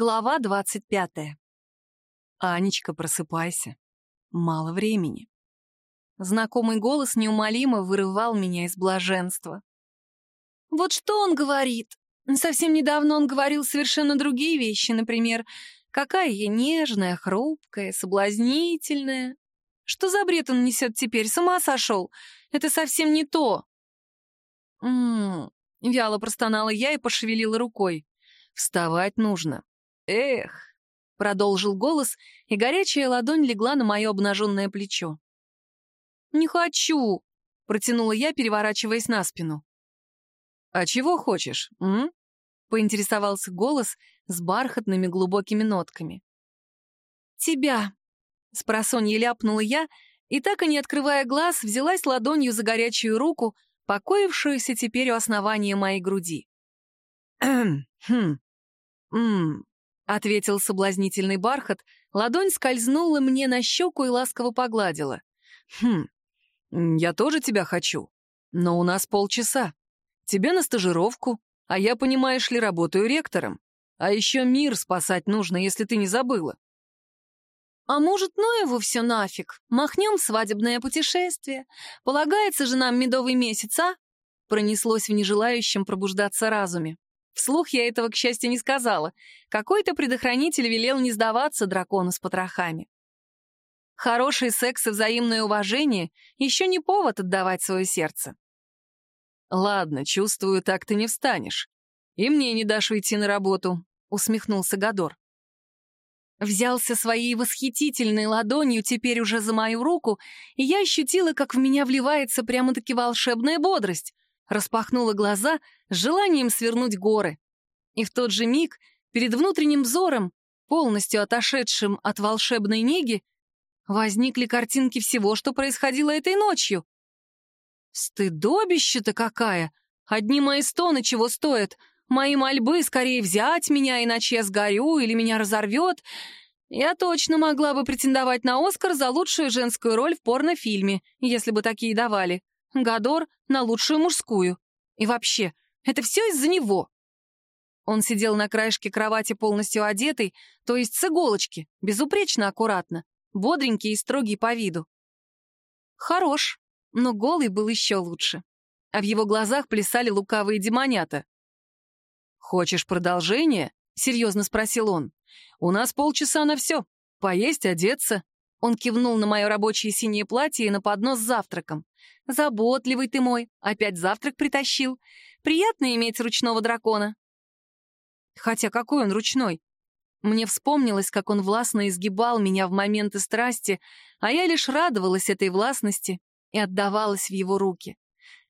Глава двадцать пятая. «Анечка, просыпайся. Мало времени». Знакомый голос неумолимо вырывал меня из блаженства. Вот что он говорит? Совсем недавно он говорил совершенно другие вещи, например, какая я нежная, хрупкая, соблазнительная. Что за бред он несет теперь? С ума сошел? Это совсем не то. «М-м-м», вяло простонала я и пошевелила рукой. «Вставать нужно. «Эх!» — продолжил голос, и горячая ладонь легла на мое обнаженное плечо. «Не хочу!» — протянула я, переворачиваясь на спину. «А чего хочешь, м?» — поинтересовался голос с бархатными глубокими нотками. «Тебя!» — спросонья ляпнула я, и так и не открывая глаз, взялась ладонью за горячую руку, покоившуюся теперь у основания моей груди. «Хм, хм, — ответил соблазнительный бархат, ладонь скользнула мне на щеку и ласково погладила. «Хм, я тоже тебя хочу, но у нас полчаса. Тебе на стажировку, а я, понимаешь ли, работаю ректором. А еще мир спасать нужно, если ты не забыла». «А может, ну его все нафиг? Махнем свадебное путешествие. Полагается же нам медовый месяц, а?» Пронеслось в нежелающем пробуждаться разуме. Вслух я этого, к счастью, не сказала. Какой-то предохранитель велел не сдаваться дракону с потрохами. Хороший секс и взаимное уважение еще не повод отдавать свое сердце. «Ладно, чувствую, так ты не встанешь. И мне не дашь уйти на работу», — усмехнулся Гадор. Взялся своей восхитительной ладонью теперь уже за мою руку, и я ощутила, как в меня вливается прямо-таки волшебная бодрость распахнула глаза с желанием свернуть горы. И в тот же миг перед внутренним взором, полностью отошедшим от волшебной неги, возникли картинки всего, что происходило этой ночью. Стыдобище-то какая! Одни мои стоны чего стоят? Мои мольбы скорее взять меня, иначе я сгорю или меня разорвет. Я точно могла бы претендовать на Оскар за лучшую женскую роль в порнофильме, если бы такие давали. Гадор на лучшую мужскую. И вообще, это все из-за него. Он сидел на краешке кровати полностью одетый, то есть с иголочки, безупречно аккуратно, бодренький и строгий по виду. Хорош, но голый был еще лучше. А в его глазах плясали лукавые демонята. «Хочешь продолжение?» — серьезно спросил он. «У нас полчаса на все. Поесть, одеться». Он кивнул на мое рабочее синее платье и на поднос с завтраком. Заботливый ты мой, опять завтрак притащил. Приятно иметь ручного дракона. Хотя какой он ручной? Мне вспомнилось, как он властно изгибал меня в моменты страсти, а я лишь радовалась этой властности и отдавалась в его руки.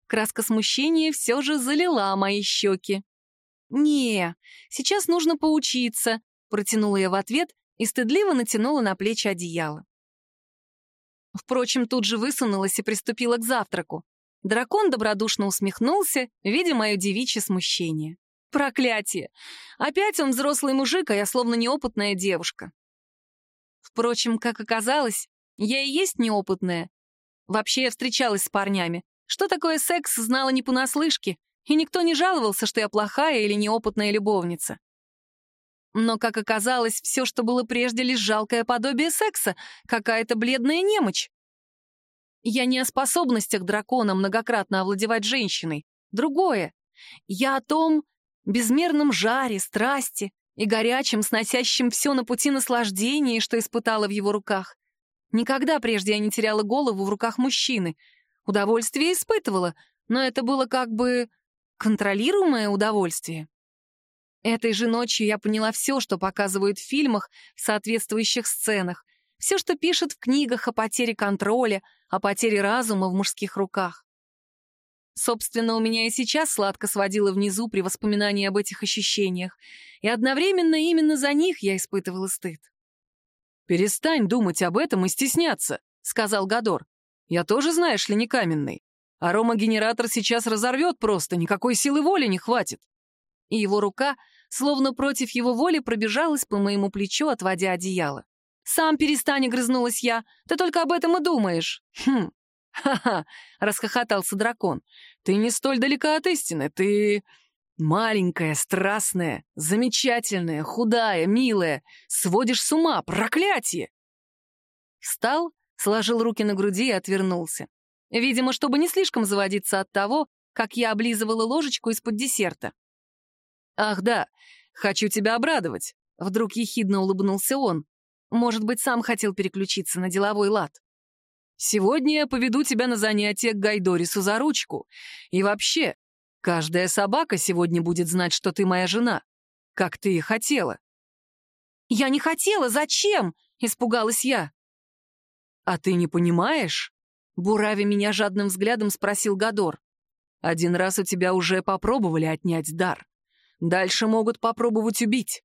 Краска смущения все же залила мои щеки. «Не, сейчас нужно поучиться», — протянула я в ответ и стыдливо натянула на плечи одеяло. Впрочем, тут же высунулась и приступила к завтраку. Дракон добродушно усмехнулся, видя мое девичье смущение. Проклятие! Опять он взрослый мужик, а я словно неопытная девушка. Впрочем, как оказалось, я и есть неопытная. Вообще я встречалась с парнями. Что такое секс, знала не понаслышке, и никто не жаловался, что я плохая или неопытная любовница. Но, как оказалось, все, что было прежде, лишь жалкое подобие секса, какая-то бледная немочь. Я не о способностях дракона многократно овладевать женщиной. Другое. Я о том безмерном жаре, страсти и горячем, сносящем все на пути наслаждения, что испытала в его руках. Никогда прежде я не теряла голову в руках мужчины. Удовольствие испытывала, но это было как бы контролируемое удовольствие. Этой же ночью я поняла все, что показывают в фильмах в соответствующих сценах, все, что пишут в книгах о потере контроля, о потере разума в мужских руках. Собственно, у меня и сейчас сладко сводило внизу при воспоминании об этих ощущениях, и одновременно именно за них я испытывала стыд. «Перестань думать об этом и стесняться», — сказал Гадор. «Я тоже, знаешь ли, не каменный. Аромагенератор сейчас разорвет просто, никакой силы воли не хватит и его рука, словно против его воли, пробежалась по моему плечу, отводя одеяло. «Сам перестань», — грызнулась я, — «ты только об этом и думаешь». «Хм, ха-ха», — расхохотался дракон, — «ты не столь далека от истины, ты Маленькая, страстная, замечательная, худая, милая. Сводишь с ума, проклятие!» Встал, сложил руки на груди и отвернулся. Видимо, чтобы не слишком заводиться от того, как я облизывала ложечку из-под десерта. «Ах да, хочу тебя обрадовать», — вдруг ехидно улыбнулся он. Может быть, сам хотел переключиться на деловой лад. «Сегодня я поведу тебя на занятия к Гайдорису за ручку. И вообще, каждая собака сегодня будет знать, что ты моя жена, как ты и хотела». «Я не хотела, зачем?» — испугалась я. «А ты не понимаешь?» — бурави меня жадным взглядом спросил Гадор. «Один раз у тебя уже попробовали отнять дар. Дальше могут попробовать убить.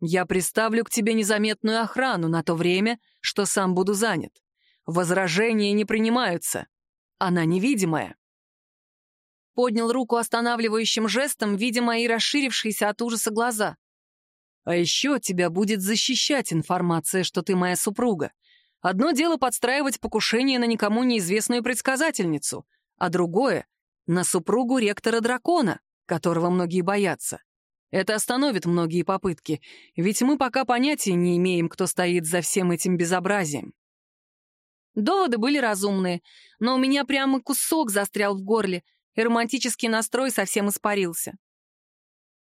Я приставлю к тебе незаметную охрану на то время, что сам буду занят. Возражения не принимаются. Она невидимая». Поднял руку останавливающим жестом, видя мои расширившиеся от ужаса глаза. «А еще тебя будет защищать информация, что ты моя супруга. Одно дело подстраивать покушение на никому неизвестную предсказательницу, а другое — на супругу ректора дракона которого многие боятся. Это остановит многие попытки, ведь мы пока понятия не имеем, кто стоит за всем этим безобразием. Доводы были разумные, но у меня прямо кусок застрял в горле, и романтический настрой совсем испарился.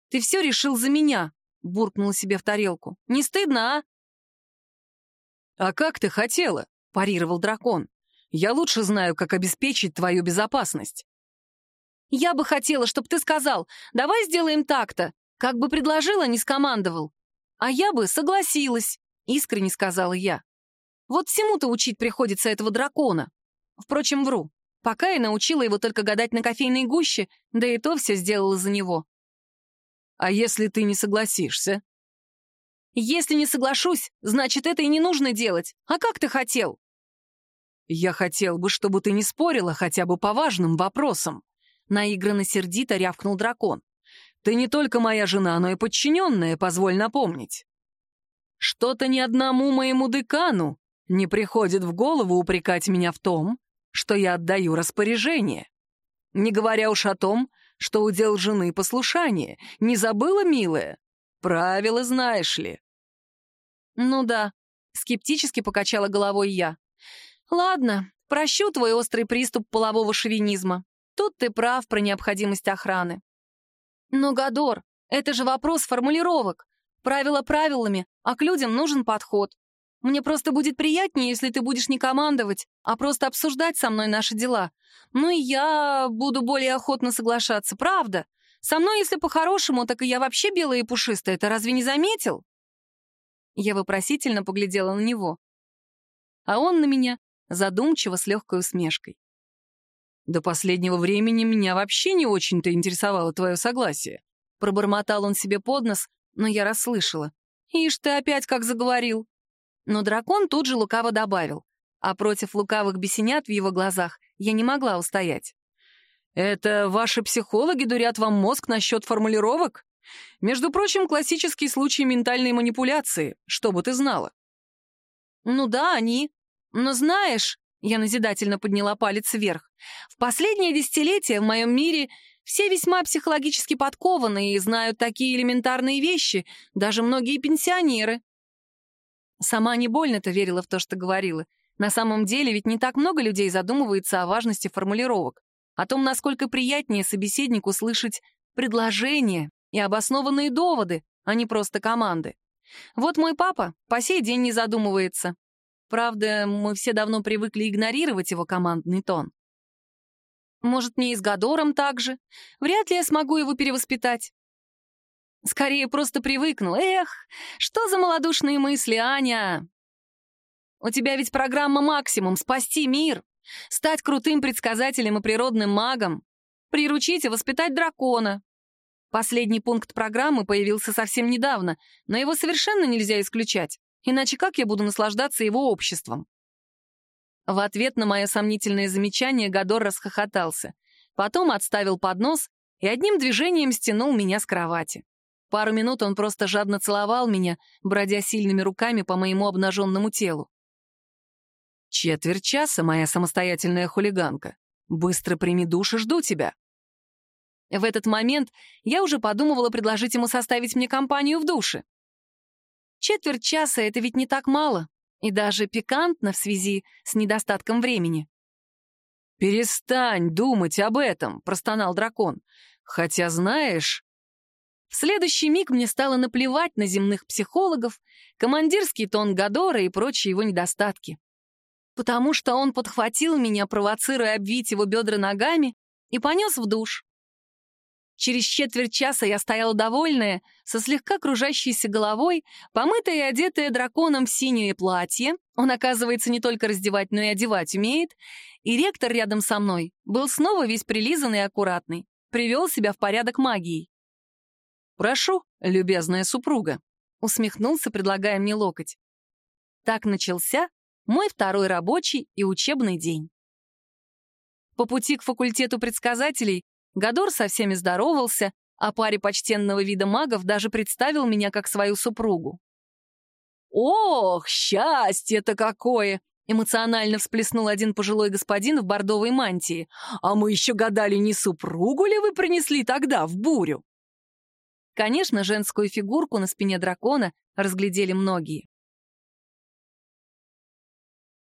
«Ты все решил за меня», — буркнула себе в тарелку. «Не стыдно, а?» «А как ты хотела?» — парировал дракон. «Я лучше знаю, как обеспечить твою безопасность». Я бы хотела, чтобы ты сказал, давай сделаем так-то. Как бы предложил, а не скомандовал. А я бы согласилась, искренне сказала я. Вот всему-то учить приходится этого дракона. Впрочем, вру. Пока я научила его только гадать на кофейной гуще, да и то все сделала за него. А если ты не согласишься? Если не соглашусь, значит, это и не нужно делать. А как ты хотел? Я хотел бы, чтобы ты не спорила хотя бы по важным вопросам. Наигранно сердито рявкнул дракон. «Ты не только моя жена, но и подчиненная, позволь напомнить». «Что-то ни одному моему декану не приходит в голову упрекать меня в том, что я отдаю распоряжение. Не говоря уж о том, что удел жены послушание. Не забыла, милая? Правила знаешь ли». «Ну да», — скептически покачала головой я. «Ладно, прощу твой острый приступ полового шовинизма. Тут ты прав про необходимость охраны. Но, Гадор, это же вопрос формулировок. Правила правилами, а к людям нужен подход. Мне просто будет приятнее, если ты будешь не командовать, а просто обсуждать со мной наши дела. Ну и я буду более охотно соглашаться, правда? Со мной, если по-хорошему, так и я вообще белая и пушистая, ты разве не заметил?» Я вопросительно поглядела на него. А он на меня задумчиво с легкой усмешкой. До последнего времени меня вообще не очень-то интересовало твое согласие. Пробормотал он себе под нос, но я расслышала. Ишь ты опять как заговорил. Но дракон тут же лукаво добавил. А против лукавых бесенят в его глазах я не могла устоять. «Это ваши психологи дурят вам мозг насчет формулировок? Между прочим, классический случай ментальной манипуляции, что бы ты знала». «Ну да, они. Но знаешь, я назидательно подняла палец вверх. В последние десятилетия в моем мире все весьма психологически подкованы и знают такие элементарные вещи, даже многие пенсионеры. Сама не больно-то верила в то, что говорила. На самом деле ведь не так много людей задумывается о важности формулировок, о том, насколько приятнее собеседнику слышать предложения и обоснованные доводы, а не просто команды. Вот мой папа по сей день не задумывается. Правда, мы все давно привыкли игнорировать его командный тон. Может, мне и с Гадором так же? Вряд ли я смогу его перевоспитать. Скорее, просто привыкну. Эх, что за малодушные мысли, Аня? У тебя ведь программа «Максимум» — спасти мир, стать крутым предсказателем и природным магом, приручить и воспитать дракона. Последний пункт программы появился совсем недавно, но его совершенно нельзя исключать. Иначе как я буду наслаждаться его обществом? В ответ на мое сомнительное замечание Гадор расхохотался. Потом отставил поднос и одним движением стянул меня с кровати. Пару минут он просто жадно целовал меня, бродя сильными руками по моему обнаженному телу. «Четверть часа, моя самостоятельная хулиганка. Быстро прими душ и жду тебя». В этот момент я уже подумывала предложить ему составить мне компанию в душе. Четверть часа — это ведь не так мало, и даже пикантно в связи с недостатком времени. «Перестань думать об этом», — простонал дракон. «Хотя, знаешь...» В следующий миг мне стало наплевать на земных психологов, командирский тон Гадора и прочие его недостатки. Потому что он подхватил меня, провоцируя обвить его бедра ногами, и понес в душ. Через четверть часа я стояла довольная, со слегка кружащейся головой, помытая и одетая драконом в синее платье. Он, оказывается, не только раздевать, но и одевать умеет. И ректор рядом со мной был снова весь прилизанный и аккуратный. Привел себя в порядок магией. «Прошу, любезная супруга», — усмехнулся, предлагая мне локоть. Так начался мой второй рабочий и учебный день. По пути к факультету предсказателей Гадор со всеми здоровался, а паре почтенного вида магов даже представил меня как свою супругу. «Ох, счастье-то какое!» — эмоционально всплеснул один пожилой господин в бордовой мантии. «А мы еще гадали, не супругу ли вы принесли тогда в бурю?» Конечно, женскую фигурку на спине дракона разглядели многие.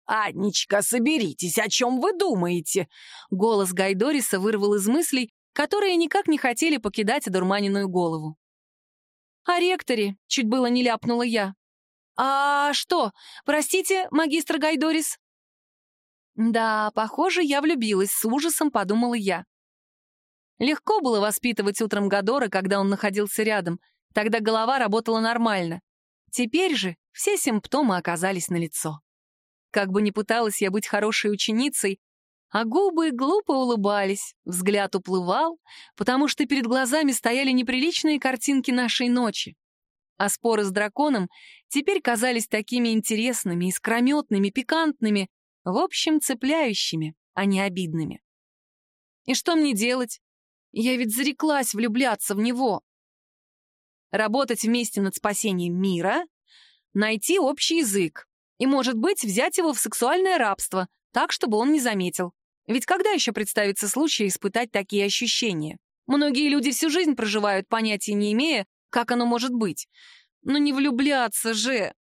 «Анечка, соберитесь, о чем вы думаете?» Голос Гайдориса вырвал из мыслей, которые никак не хотели покидать одурманенную голову. «О ректоре», — чуть было не ляпнула я. «А что? Простите, магистр Гайдорис?» «Да, похоже, я влюбилась, с ужасом подумала я. Легко было воспитывать утром Гадора, когда он находился рядом. Тогда голова работала нормально. Теперь же все симптомы оказались налицо. Как бы ни пыталась я быть хорошей ученицей, а губы глупо улыбались, взгляд уплывал, потому что перед глазами стояли неприличные картинки нашей ночи. А споры с драконом теперь казались такими интересными, искрометными, пикантными, в общем, цепляющими, а не обидными. И что мне делать? Я ведь зареклась влюбляться в него. Работать вместе над спасением мира, найти общий язык, и, может быть, взять его в сексуальное рабство, так, чтобы он не заметил. Ведь когда еще представится случай испытать такие ощущения? Многие люди всю жизнь проживают, понятия не имея, как оно может быть. Но не влюбляться же.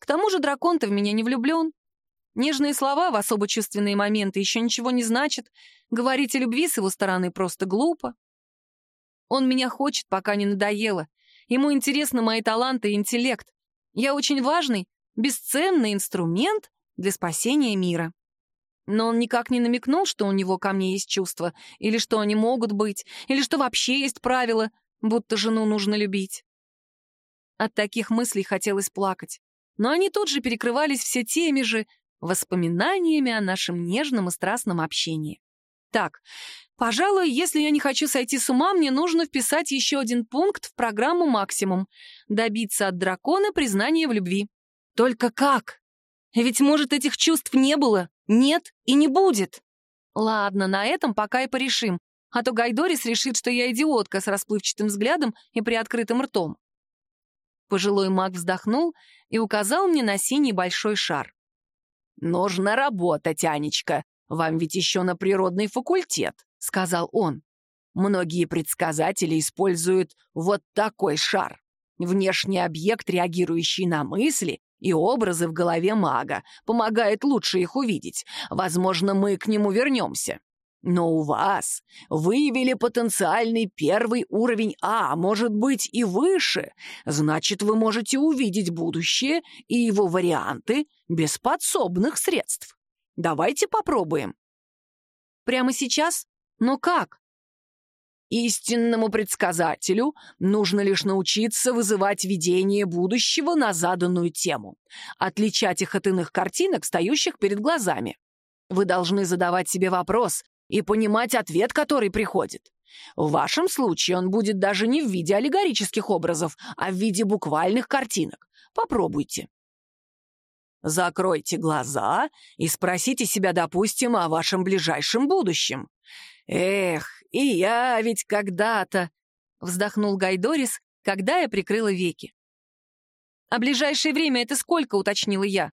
К тому же дракон-то в меня не влюблен. Нежные слова в особо чувственные моменты еще ничего не значат. Говорить о любви с его стороны просто глупо. Он меня хочет, пока не надоело. Ему интересны мои таланты и интеллект. Я очень важный, бесценный инструмент для спасения мира. Но он никак не намекнул, что у него ко мне есть чувства, или что они могут быть, или что вообще есть правило, будто жену нужно любить. От таких мыслей хотелось плакать, но они тут же перекрывались все теми же воспоминаниями о нашем нежном и страстном общении. Так, пожалуй, если я не хочу сойти с ума, мне нужно вписать еще один пункт в программу «Максимум» — добиться от дракона признания в любви. Только как? Ведь, может, этих чувств не было, нет и не будет. Ладно, на этом пока и порешим, а то Гайдорис решит, что я идиотка с расплывчатым взглядом и приоткрытым ртом. Пожилой маг вздохнул и указал мне на синий большой шар. «Нужно работать, Анечка. Вам ведь еще на природный факультет», — сказал он. «Многие предсказатели используют вот такой шар. Внешний объект, реагирующий на мысли и образы в голове мага, помогает лучше их увидеть. Возможно, мы к нему вернемся. Но у вас выявили потенциальный первый уровень А, может быть и выше. Значит, вы можете увидеть будущее и его варианты без подсобных средств. Давайте попробуем. Прямо сейчас? Но как? Истинному предсказателю нужно лишь научиться вызывать видение будущего на заданную тему, отличать их от иных картинок, стоящих перед глазами. Вы должны задавать себе вопрос и понимать ответ, который приходит. В вашем случае он будет даже не в виде аллегорических образов, а в виде буквальных картинок. Попробуйте. Закройте глаза и спросите себя, допустим, о вашем ближайшем будущем. Эх, и я ведь когда-то... Вздохнул Гайдорис, когда я прикрыла веки. «А ближайшее время это сколько?» — уточнила я.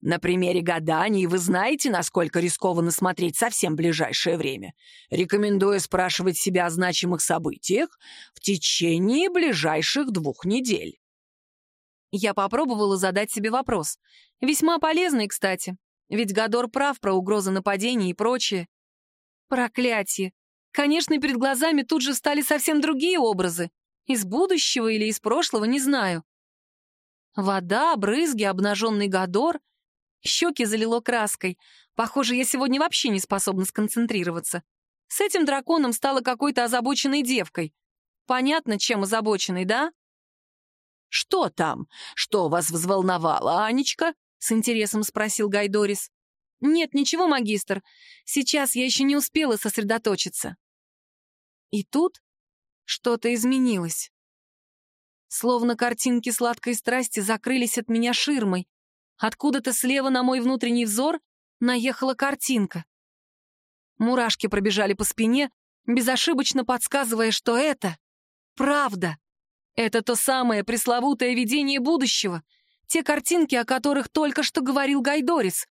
На примере гаданий вы знаете, насколько рискованно смотреть совсем ближайшее время. Рекомендую спрашивать себя о значимых событиях в течение ближайших двух недель. Я попробовала задать себе вопрос. Весьма полезный, кстати. Ведь Гадор прав про угрозы нападения и прочее. Проклятие! Конечно, перед глазами тут же стали совсем другие образы. Из будущего или из прошлого, не знаю. Вода, брызги, обнаженный Гадор. Щеки залило краской. Похоже, я сегодня вообще не способна сконцентрироваться. С этим драконом стала какой-то озабоченной девкой. Понятно, чем озабоченной, да? «Что там? Что вас взволновало, Анечка?» — с интересом спросил Гайдорис. «Нет, ничего, магистр. Сейчас я еще не успела сосредоточиться». И тут что-то изменилось. Словно картинки сладкой страсти закрылись от меня ширмой. Откуда-то слева на мой внутренний взор наехала картинка. Мурашки пробежали по спине, безошибочно подсказывая, что это правда. Это то самое пресловутое видение будущего, те картинки, о которых только что говорил Гайдорис.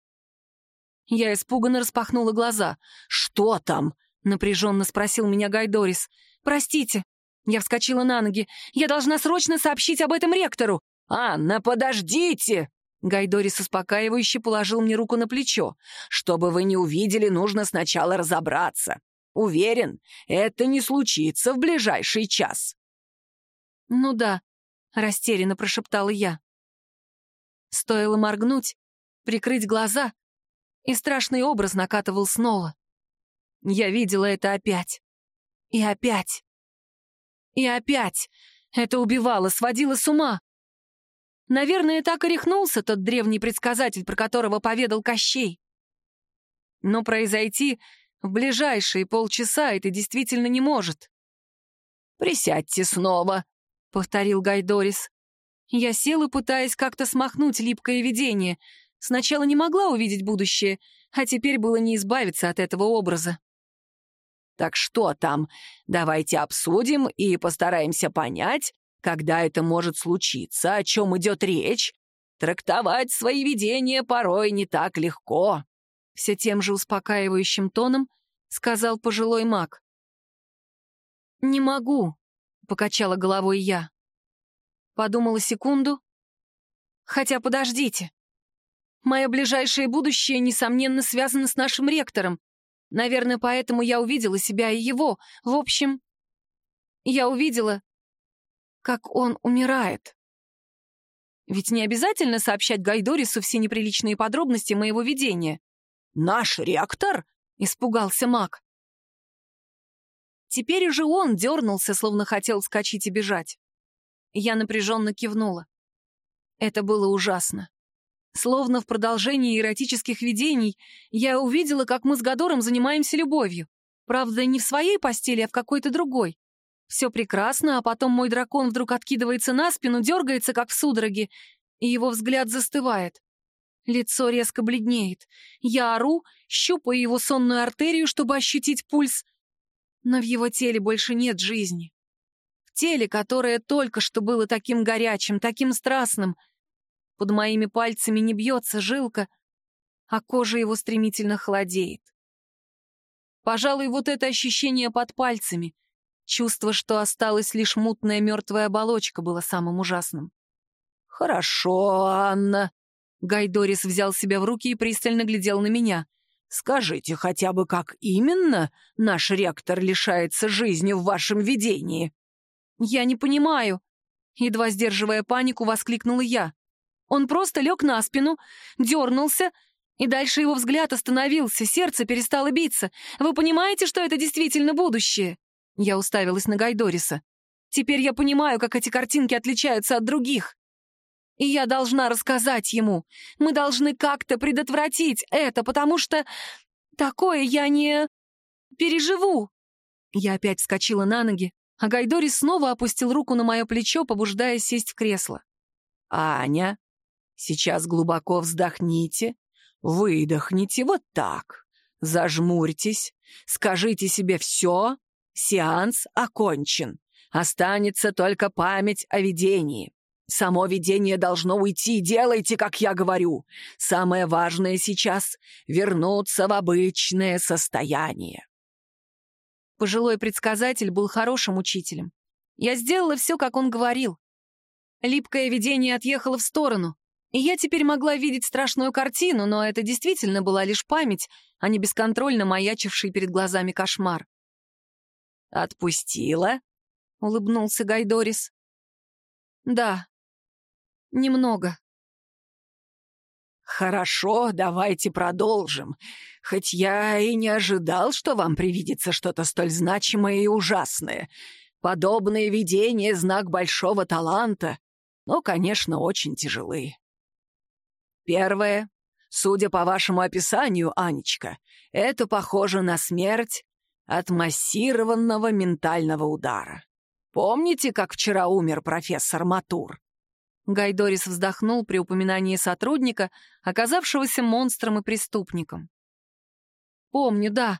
Я испуганно распахнула глаза. «Что там?» — напряженно спросил меня Гайдорис. «Простите». Я вскочила на ноги. «Я должна срочно сообщить об этом ректору». «Анна, подождите!» Гайдорис успокаивающе положил мне руку на плечо. «Чтобы вы не увидели, нужно сначала разобраться. Уверен, это не случится в ближайший час». «Ну да», — растерянно прошептала я. Стоило моргнуть, прикрыть глаза, и страшный образ накатывал снова. Я видела это опять. И опять. И опять. Это убивало, сводило с ума. Наверное, так и рехнулся тот древний предсказатель, про которого поведал Кощей. Но произойти в ближайшие полчаса это действительно не может. «Присядьте снова», — повторил Гайдорис. Я села, пытаясь как-то смахнуть липкое видение. Сначала не могла увидеть будущее, а теперь было не избавиться от этого образа. «Так что там? Давайте обсудим и постараемся понять, когда это может случиться, о чем идет речь. Трактовать свои видения порой не так легко», — все тем же успокаивающим тоном сказал пожилой маг. «Не могу», — покачала головой я. Подумала секунду. Хотя подождите. Мое ближайшее будущее, несомненно, связано с нашим ректором. Наверное, поэтому я увидела себя и его. В общем, я увидела, как он умирает. Ведь не обязательно сообщать Гайдорису все неприличные подробности моего видения. «Наш ректор?» — испугался маг. Теперь уже он дернулся, словно хотел вскочить и бежать. Я напряженно кивнула. Это было ужасно. Словно в продолжении эротических видений я увидела, как мы с Гадором занимаемся любовью. Правда, не в своей постели, а в какой-то другой. Все прекрасно, а потом мой дракон вдруг откидывается на спину, дергается, как в судороге, и его взгляд застывает. Лицо резко бледнеет. Я ору, щупаю его сонную артерию, чтобы ощутить пульс, но в его теле больше нет жизни. В теле, которое только что было таким горячим, таким страстным. Под моими пальцами не бьется жилка, а кожа его стремительно холодеет. Пожалуй, вот это ощущение под пальцами, чувство, что осталась лишь мутная мертвая оболочка, было самым ужасным. «Хорошо, Анна». Гайдорис взял себя в руки и пристально глядел на меня. Скажите хотя бы, как именно наш ректор лишается жизни в вашем видении?» «Я не понимаю», — едва сдерживая панику, воскликнула я. Он просто лег на спину, дернулся, и дальше его взгляд остановился, сердце перестало биться. Вы понимаете, что это действительно будущее?» Я уставилась на Гайдориса. «Теперь я понимаю, как эти картинки отличаются от других. И я должна рассказать ему. Мы должны как-то предотвратить это, потому что такое я не переживу. Я опять вскочила на ноги, а Гайдори снова опустил руку на мое плечо, побуждая сесть в кресло. «Аня, сейчас глубоко вздохните, выдохните вот так, зажмурьтесь, скажите себе «все», сеанс окончен, останется только память о видении. Само видение должно уйти, делайте, как я говорю. Самое важное сейчас — вернуться в обычное состояние. Пожилой предсказатель был хорошим учителем. Я сделала все, как он говорил. Липкое видение отъехало в сторону, я теперь могла видеть страшную картину, но это действительно была лишь память, а не бесконтрольно маячивший перед глазами кошмар. «Отпустила?» — улыбнулся Гайдорис. «Да, немного». «Хорошо, давайте продолжим. Хоть я и не ожидал, что вам привидится что-то столь значимое и ужасное. Подобные видения — знак большого таланта, но, конечно, очень тяжелы. Первое. Судя по вашему описанию, Анечка, это похоже на смерть от массированного ментального удара. Помните, как вчера умер профессор Матур? Гайдорис вздохнул при упоминании сотрудника, оказавшегося монстром и преступником. «Помню, да.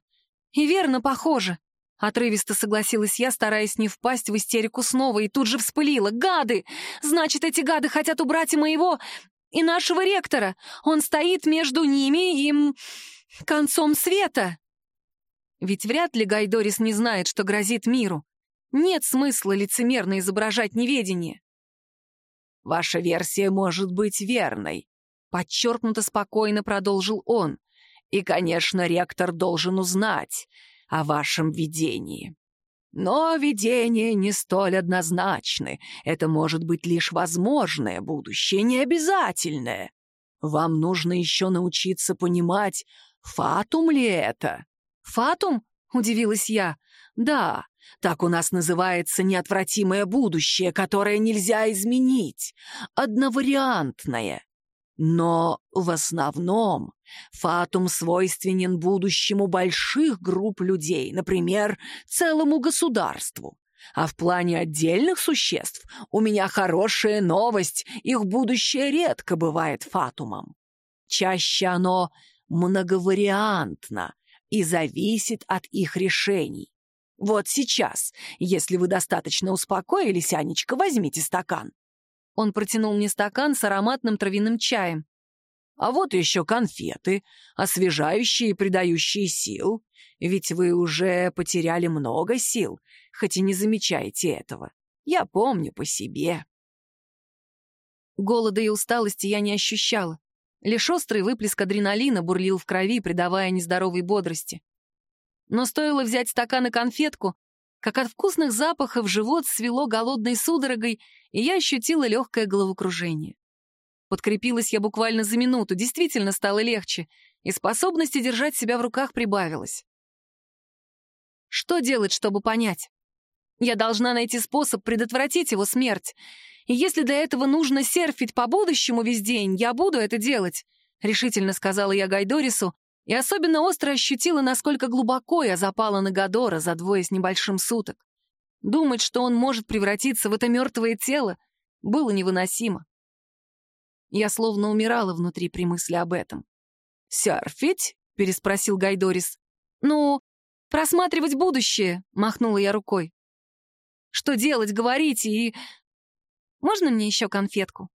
И верно, похоже. Отрывисто согласилась я, стараясь не впасть в истерику снова, и тут же вспылила. «Гады! Значит, эти гады хотят убрать и моего, и нашего ректора! Он стоит между ними и... концом света!» Ведь вряд ли Гайдорис не знает, что грозит миру. Нет смысла лицемерно изображать неведение. «Ваша версия может быть верной», — подчеркнуто спокойно продолжил он. «И, конечно, ректор должен узнать о вашем видении. Но видения не столь однозначны. Это может быть лишь возможное будущее, не обязательное. Вам нужно еще научиться понимать, фатум ли это. «Фатум?» — удивилась я. «Да, так у нас называется неотвратимое будущее, которое нельзя изменить. Одновариантное. Но в основном фатум свойственен будущему больших групп людей, например, целому государству. А в плане отдельных существ у меня хорошая новость, их будущее редко бывает фатумом. Чаще оно многовариантно и зависит от их решений. Вот сейчас, если вы достаточно успокоились, Анечка, возьмите стакан. Он протянул мне стакан с ароматным травяным чаем. А вот еще конфеты, освежающие и придающие сил. Ведь вы уже потеряли много сил, хоть и не замечаете этого. Я помню по себе. Голода и усталости я не ощущала. Лишь острый выплеск адреналина бурлил в крови, придавая нездоровой бодрости. Но стоило взять стакан и конфетку, как от вкусных запахов живот свело голодной судорогой, и я ощутила легкое головокружение. Подкрепилась я буквально за минуту, действительно стало легче, и способности держать себя в руках прибавилась. Что делать, чтобы понять? Я должна найти способ предотвратить его смерть. И если для этого нужно серфить по будущему весь день, я буду это делать, — решительно сказала я Гайдорису, и особенно остро ощутила, насколько глубоко я запала на Гадора за двое с небольшим суток. Думать, что он может превратиться в это мертвое тело, было невыносимо. Я словно умирала внутри при мысли об этом. «Серфить?» — переспросил Гайдорис. «Ну, просматривать будущее», — махнула я рукой. «Что делать, говорите, и...» «Можно мне еще конфетку?»